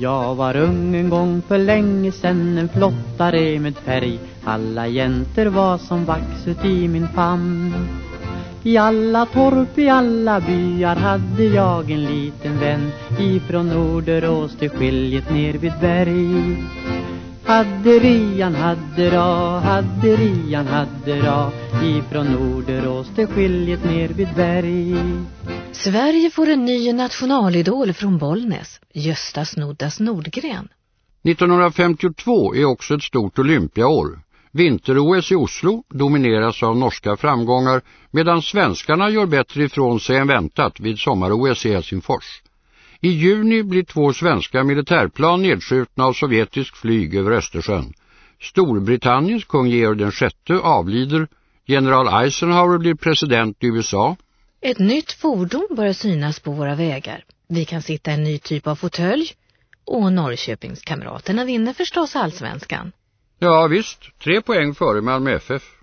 Jag var ung en gång för länge sen En flottare med färg. Alla jäntor var som vax ut i min famn. I alla torp, i alla byar Hade jag en liten vän. Ifrån Norderås till skiljet ner vid berg. Hadderian, haddera, hadderian, haddera Ifrån Norderås till skiljet ner vid berg. Sverige får en ny nationalidol från Bollnäs, Gösta Snoddas Nordgren. 1952 är också ett stort olympiaår. Vinter-OS i Oslo domineras av norska framgångar medan svenskarna gör bättre ifrån sig än väntat vid sommar-OS i Helsingfors. I juni blir två svenska militärplan nedskjutna av sovjetisk flyg över Östersjön. Storbritanniens kung Georg den sjätte avlider. General Eisenhower blir president i USA. Ett nytt fordon börjar synas på våra vägar. Vi kan sitta i en ny typ av fåtölj. Och Norrköpingskamraterna vinner förstås allsvenskan. Ja visst, tre poäng före Malmö FF.